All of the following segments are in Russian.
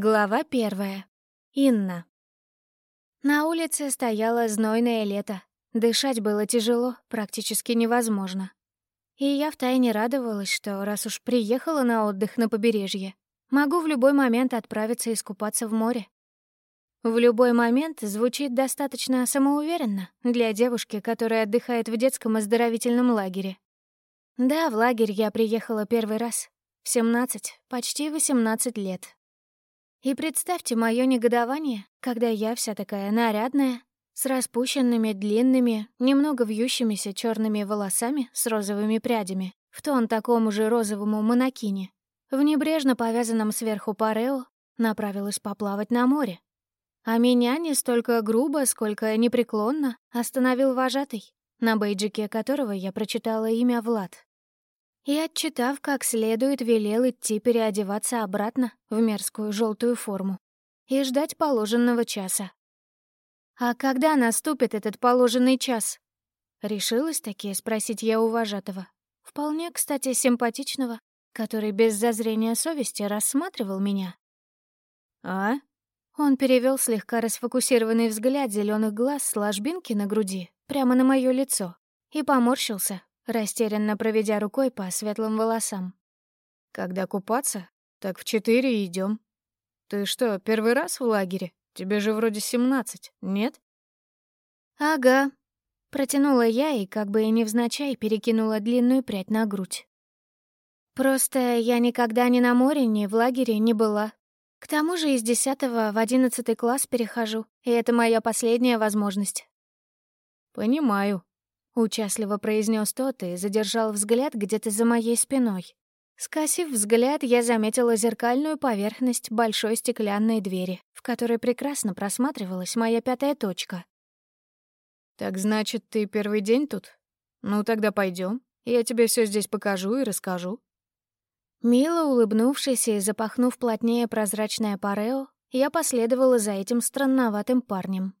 Глава первая. Инна. На улице стояло знойное лето. Дышать было тяжело, практически невозможно. И я втайне радовалась, что раз уж приехала на отдых на побережье, могу в любой момент отправиться искупаться в море. В любой момент звучит достаточно самоуверенно для девушки, которая отдыхает в детском оздоровительном лагере. Да, в лагерь я приехала первый раз. В 17, почти 18 лет, и представьте мое негодование, когда я вся такая нарядная, с распущенными, длинными, немного вьющимися черными волосами с розовыми прядями, в тон такому же розовому монокине, в небрежно повязанном сверху парео, направилась поплавать на море. А меня не столько грубо, сколько непреклонно остановил вожатый, на бейджике которого я прочитала имя Влад и, отчитав как следует, велел идти переодеваться обратно в мерзкую желтую форму и ждать положенного часа. «А когда наступит этот положенный час?» Решилась таки спросить я у вожатого. Вполне, кстати, симпатичного, который без зазрения совести рассматривал меня. «А?» Он перевел слегка расфокусированный взгляд зеленых глаз с ложбинки на груди прямо на мое лицо и поморщился, растерянно проведя рукой по светлым волосам. «Когда купаться? Так в четыре идем. Ты что, первый раз в лагере? Тебе же вроде семнадцать, нет?» «Ага», — протянула я и как бы и невзначай перекинула длинную прядь на грудь. «Просто я никогда ни на море, ни в лагере не была. К тому же из десятого в одиннадцатый класс перехожу, и это моя последняя возможность». «Понимаю», Участливо произнес тот и задержал взгляд где-то за моей спиной. Скосив взгляд, я заметила зеркальную поверхность большой стеклянной двери, в которой прекрасно просматривалась моя пятая точка. «Так значит, ты первый день тут? Ну, тогда пойдем. Я тебе все здесь покажу и расскажу». Мило улыбнувшись и запахнув плотнее прозрачное парео, я последовала за этим странноватым парнем.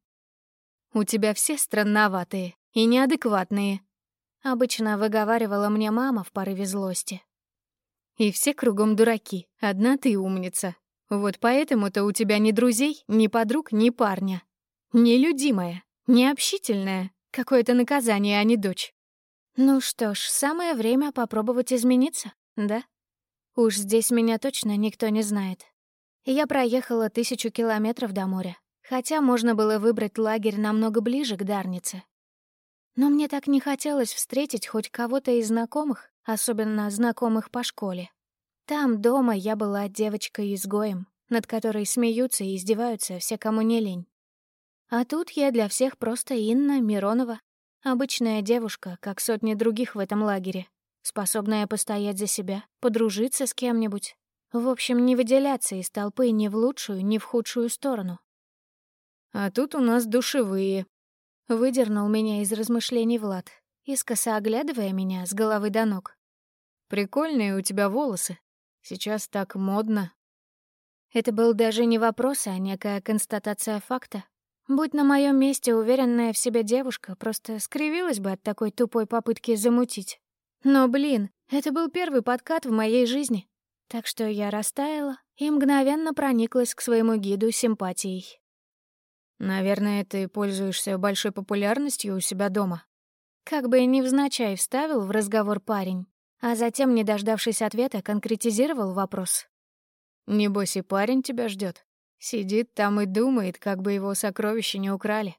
«У тебя все странноватые», и неадекватные», — обычно выговаривала мне мама в порыве злости. «И все кругом дураки, одна ты умница. Вот поэтому-то у тебя ни друзей, ни подруг, ни парня. Нелюдимая, необщительная, какое-то наказание, а не дочь. Ну что ж, самое время попробовать измениться, да? Уж здесь меня точно никто не знает. Я проехала тысячу километров до моря, хотя можно было выбрать лагерь намного ближе к Дарнице, но мне так не хотелось встретить хоть кого-то из знакомых, особенно знакомых по школе. Там, дома, я была девочкой-изгоем, над которой смеются и издеваются все, кому не лень. А тут я для всех просто Инна Миронова, обычная девушка, как сотни других в этом лагере, способная постоять за себя, подружиться с кем-нибудь. В общем, не выделяться из толпы ни в лучшую, ни в худшую сторону. «А тут у нас душевые», Выдернул меня из размышлений Влад, искоса оглядывая меня с головы до ног. «Прикольные у тебя волосы. Сейчас так модно». Это был даже не вопрос, а некая констатация факта. Будь на моем месте уверенная в себе девушка, просто скривилась бы от такой тупой попытки замутить. Но, блин, это был первый подкат в моей жизни. Так что я растаяла и мгновенно прониклась к своему гиду симпатией. «Наверное, ты пользуешься большой популярностью у себя дома». Как бы невзначай вставил в разговор парень, а затем, не дождавшись ответа, конкретизировал вопрос. «Небось и парень тебя ждет. Сидит там и думает, как бы его сокровища не украли».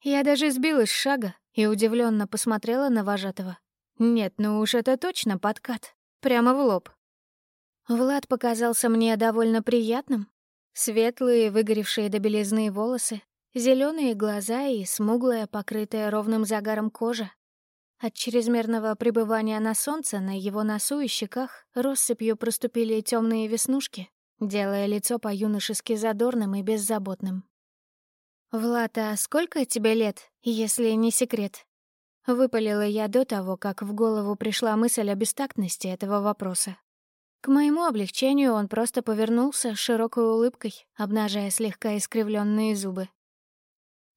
Я даже сбилась с шага и удивленно посмотрела на вожатого. Нет, ну уж это точно подкат. Прямо в лоб. Влад показался мне довольно приятным, Светлые, выгоревшие до белизны волосы, зеленые глаза и смуглая, покрытая ровным загаром кожа. От чрезмерного пребывания на солнце на его носу и щеках россыпью проступили темные веснушки, делая лицо по-юношески задорным и беззаботным. «Влад, а сколько тебе лет, если не секрет?» Выпалила я до того, как в голову пришла мысль о бестактности этого вопроса. К моему облегчению он просто повернулся с широкой улыбкой, обнажая слегка искривленные зубы.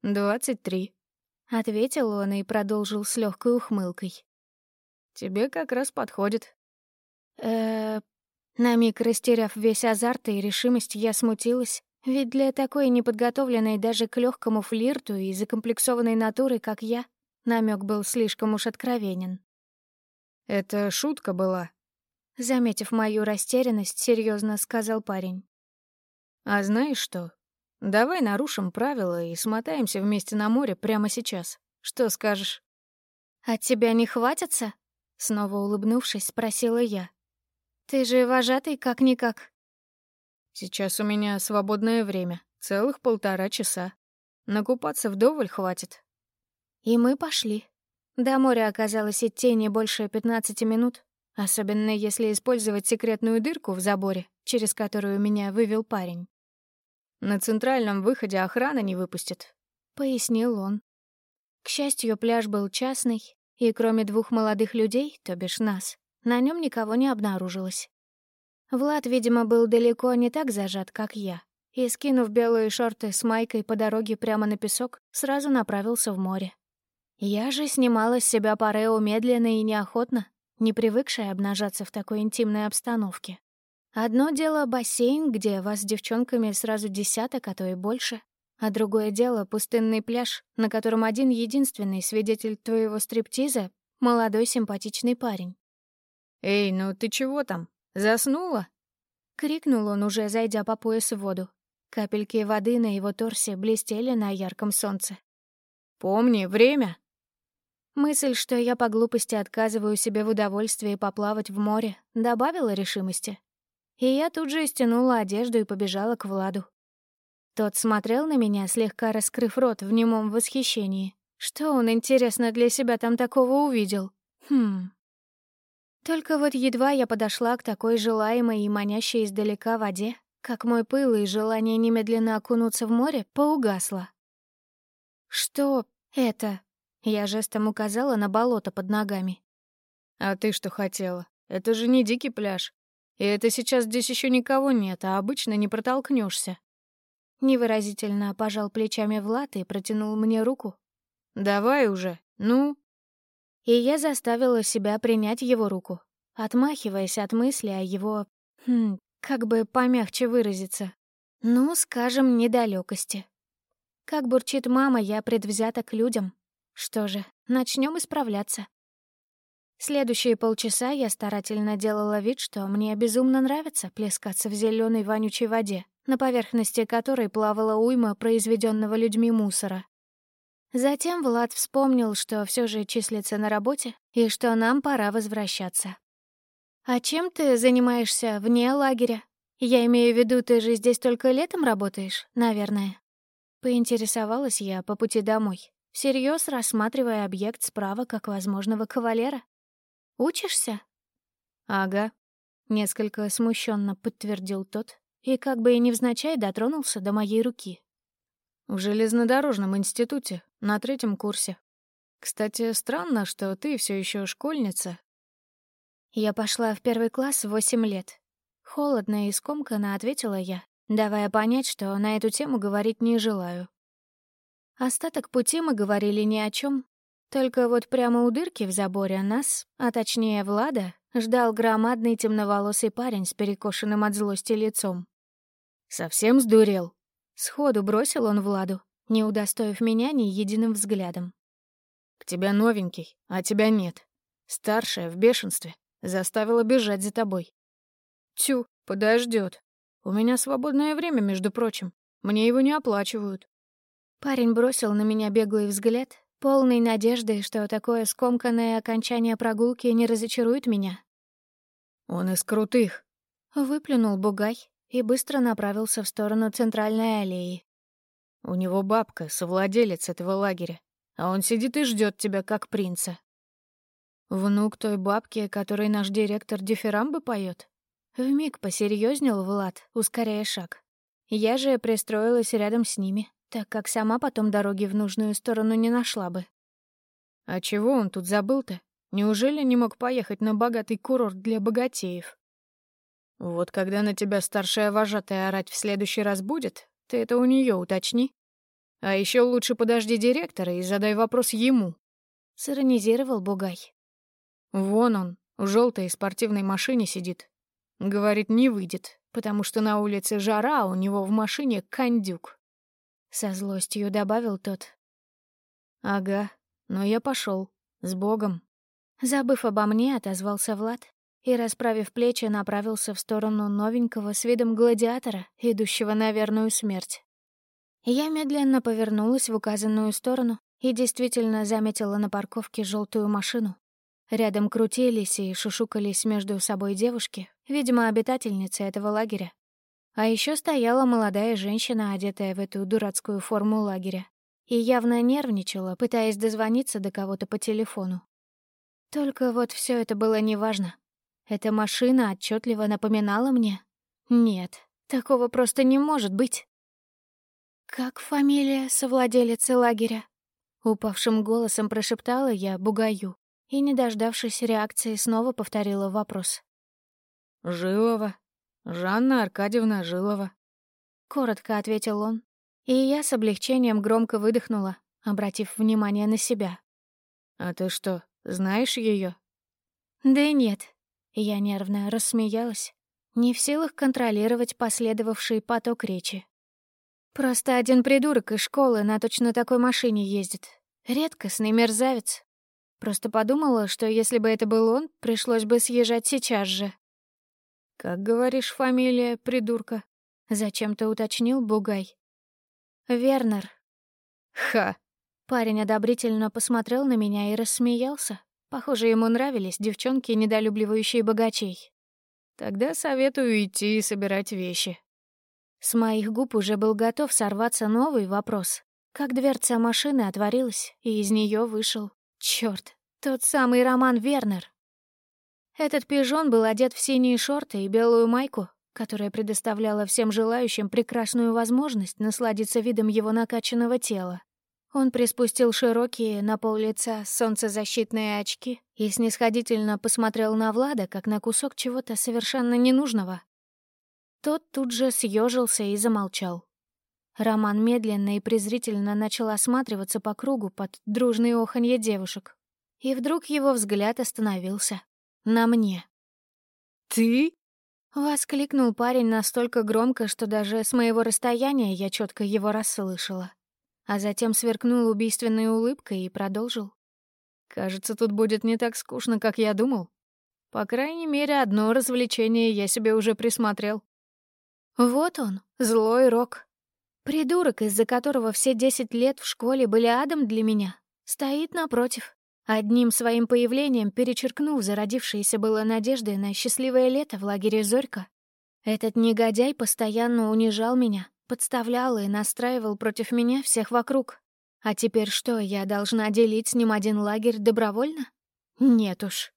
«Двадцать три», — ответил он и продолжил с легкой ухмылкой. «Тебе как раз подходит». Э, На миг растеряв весь азарт и решимость, я смутилась, ведь для такой неподготовленной даже к легкому флирту и закомплексованной натуры, как я, намек был слишком уж откровенен. «Это шутка была», — заметив мою растерянность, серьезно сказал парень. «А знаешь что? Давай нарушим правила и смотаемся вместе на море прямо сейчас. Что скажешь?» «От тебя не хватится?» — снова улыбнувшись, спросила я. «Ты же вожатый как-никак». «Сейчас у меня свободное время, целых полтора часа. Накупаться вдоволь хватит». И мы пошли. До моря оказалось идти не больше пятнадцати минут, особенно если использовать секретную дырку в заборе, через которую меня вывел парень. «На центральном выходе охрана не выпустит», — пояснил он. К счастью, пляж был частный, и кроме двух молодых людей, то бишь нас, на нем никого не обнаружилось. Влад, видимо, был далеко не так зажат, как я, и, скинув белые шорты с майкой по дороге прямо на песок, сразу направился в море. Я же снимала с себя парео медленно и неохотно, не привыкшая обнажаться в такой интимной обстановке. Одно дело — бассейн, где вас с девчонками сразу десяток, а то и больше, а другое дело — пустынный пляж, на котором один единственный свидетель твоего стриптиза — молодой симпатичный парень. «Эй, ну ты чего там? Заснула?» — крикнул он, уже зайдя по пояс в воду. Капельки воды на его торсе блестели на ярком солнце. «Помни, время!» Мысль, что я по глупости отказываю себе в удовольствии поплавать в море, добавила решимости. И я тут же стянула одежду и побежала к Владу. Тот смотрел на меня, слегка раскрыв рот в немом восхищении. Что он, интересно, для себя там такого увидел? Хм, только вот едва я подошла к такой желаемой и манящей издалека воде, как мой пыл и желание немедленно окунуться в море поугасло. «Что это?» — я жестом указала на болото под ногами. «А ты что хотела? Это же не дикий пляж. И это сейчас здесь еще никого нет, а обычно не протолкнешься. Невыразительно пожал плечами Влад и протянул мне руку. «Давай уже, ну?» и я заставила себя принять его руку, отмахиваясь от мысли о его... Хм, как бы помягче выразиться. Ну, скажем, недалекости. Как бурчит мама, я предвзята к людям. Что же, начнем исправляться. Следующие полчаса я старательно делала вид, что мне безумно нравится плескаться в зеленой вонючей воде, на поверхности которой плавала уйма произведенного людьми мусора. Затем Влад вспомнил, что все же числится на работе и что нам пора возвращаться. «А чем ты занимаешься вне лагеря? Я имею в виду, ты же здесь только летом работаешь, наверное?» Поинтересовалась я по пути домой, всерьез рассматривая объект справа как возможного кавалера. «Учишься?» «Ага», — несколько смущенно подтвердил тот и как бы и невзначай дотронулся до моей руки. В железнодорожном институте, на третьем курсе. Кстати, странно, что ты все еще школьница. Я пошла в первый класс в восемь лет. Холодно и скомканно ответила я, давая понять, что на эту тему говорить не желаю. Остаток пути мы говорили ни о чем, только вот прямо у дырки в заборе нас, а точнее Влада, ждал громадный темноволосый парень с перекошенным от злости лицом. «Совсем сдурел?» Сходу бросил он Владу, не удостоив меня ни единым взглядом. «К тебе новенький, а тебя нет. Старшая в бешенстве. Заставила бежать за тобой». «Тю, подождет. У меня свободное время, между прочим. Мне его не оплачивают». Парень бросил на меня беглый взгляд, полный надежды, что такое скомканное окончание прогулки не разочарует меня. «Он из крутых», — выплюнул Бугай, и быстро направился в сторону центральной аллеи. «У него бабка, совладелец этого лагеря, а он сидит и ждет тебя, как принца». «Внук той бабки, которой наш директор дифирамбы поет. Вмиг посерьезнел Влад, ускоряя шаг. Я же пристроилась рядом с ними, так как сама потом дороги в нужную сторону не нашла бы. «А чего он тут забыл-то? Неужели не мог поехать на богатый курорт для богатеев?» Вот когда на тебя старшая вожатая орать в следующий раз будет, ты это у нее уточни. А еще лучше подожди директора и задай вопрос ему. Сиронизировал Бугай. Вон он, в желтой спортивной машине сидит. Говорит, не выйдет, потому что на улице жара, а у него в машине кондюк. Со злостью добавил тот. Ага, но я пошел С Богом. Забыв обо мне, отозвался Влад и, расправив плечи, направился в сторону новенького с видом гладиатора, идущего на верную смерть. Я медленно повернулась в указанную сторону и действительно заметила на парковке желтую машину. Рядом крутились и шушукались между собой девушки, видимо, обитательницы этого лагеря. А еще стояла молодая женщина, одетая в эту дурацкую форму лагеря, и явно нервничала, пытаясь дозвониться до кого-то по телефону. Только вот все это было неважно. Эта машина отчетливо напоминала мне. Нет, такого просто не может быть. «Как фамилия совладелицы лагеря?» Упавшим голосом прошептала я Бугаю и, не дождавшись реакции, снова повторила вопрос. «Жилова. Жанна Аркадьевна Жилова», — коротко ответил он, и я с облегчением громко выдохнула, обратив внимание на себя. «А ты что, знаешь ее? «Да нет». Я нервно рассмеялась, не в силах контролировать последовавший поток речи. Просто один придурок из школы на точно такой машине ездит. Редкостный мерзавец. Просто подумала, что если бы это был он, пришлось бы съезжать сейчас же. «Как говоришь, фамилия придурка?» — зачем-то уточнил Бугай. «Вернер». «Ха!» Парень одобрительно посмотрел на меня и рассмеялся. Похоже, ему нравились девчонки, недолюбливающие богачей. «Тогда советую идти и собирать вещи», с моих губ уже был готов сорваться новый вопрос. Как дверца машины отворилась, и из нее вышел... Чёрт, тот самый Роман Вернер. Этот пижон был одет в синие шорты и белую майку, которая предоставляла всем желающим прекрасную возможность насладиться видом его накачанного тела. Он приспустил широкие на пол лица солнцезащитные очки и снисходительно посмотрел на Влада, как на кусок чего-то совершенно ненужного. Тот тут же съежился и замолчал. Роман медленно и презрительно начал осматриваться по кругу под дружные оханье девушек. И вдруг его взгляд остановился. На мне. «Ты?» — воскликнул парень настолько громко, что даже с моего расстояния я четко его расслышала. А затем сверкнул убийственной улыбкой и продолжил. «Кажется, тут будет не так скучно, как я думал. По крайней мере, одно развлечение я себе уже присмотрел». Вот он, злой Рок. Придурок, из-за которого все десять лет в школе были адом для меня, стоит напротив, одним своим появлением перечеркнув зародившиеся было надежды на счастливое лето в лагере Зорька. Этот негодяй постоянно унижал меня, подставлял и настраивал против меня всех вокруг. А теперь что, я должна делить с ним один лагерь добровольно? Нет уж.